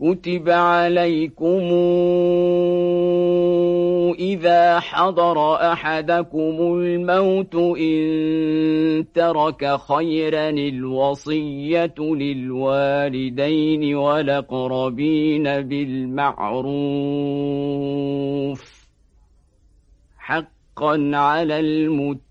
كتب عليكم إذا حضر أحدكم الموت إن ترك خيرا الوصية للوالدين ولقربين بالمعروف حقا على المتقين